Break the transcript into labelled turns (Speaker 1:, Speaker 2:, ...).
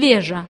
Speaker 1: вежа.